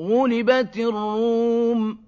غُلِبَتِ الرُّومُ